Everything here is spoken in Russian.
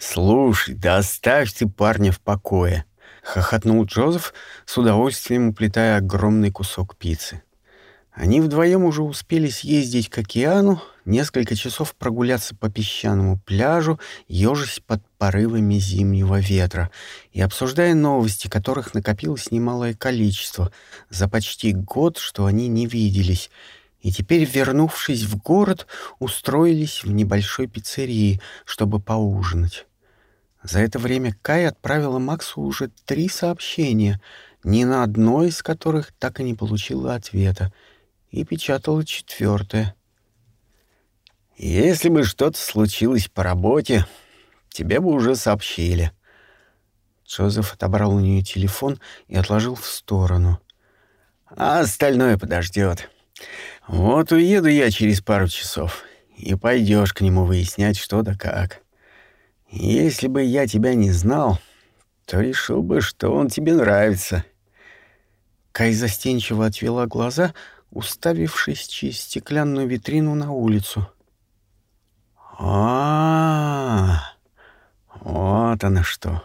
«Слушай, да оставь ты парня в покое!» — хохотнул Джозеф, с удовольствием уплетая огромный кусок пиццы. Они вдвоем уже успели съездить к океану, несколько часов прогуляться по песчаному пляжу, ежась под порывами зимнего ветра и обсуждая новости, которых накопилось немалое количество за почти год, что они не виделись, и теперь, вернувшись в город, устроились в небольшой пиццерии, чтобы поужинать. За это время Кай отправила Максу уже три сообщения, ни на одно из которых так и не получила ответа, и печатала четвертое. «Если бы что-то случилось по работе, тебе бы уже сообщили». Джозеф отобрал у нее телефон и отложил в сторону. «А остальное подождет. Вот уеду я через пару часов, и пойдешь к нему выяснять, что да как». Если бы я тебя не знал, то решил бы, что он тебе нравится. Кай застенчиво отвела глаза, уставившись через стеклянную витрину на улицу. А, -а, вот оно что.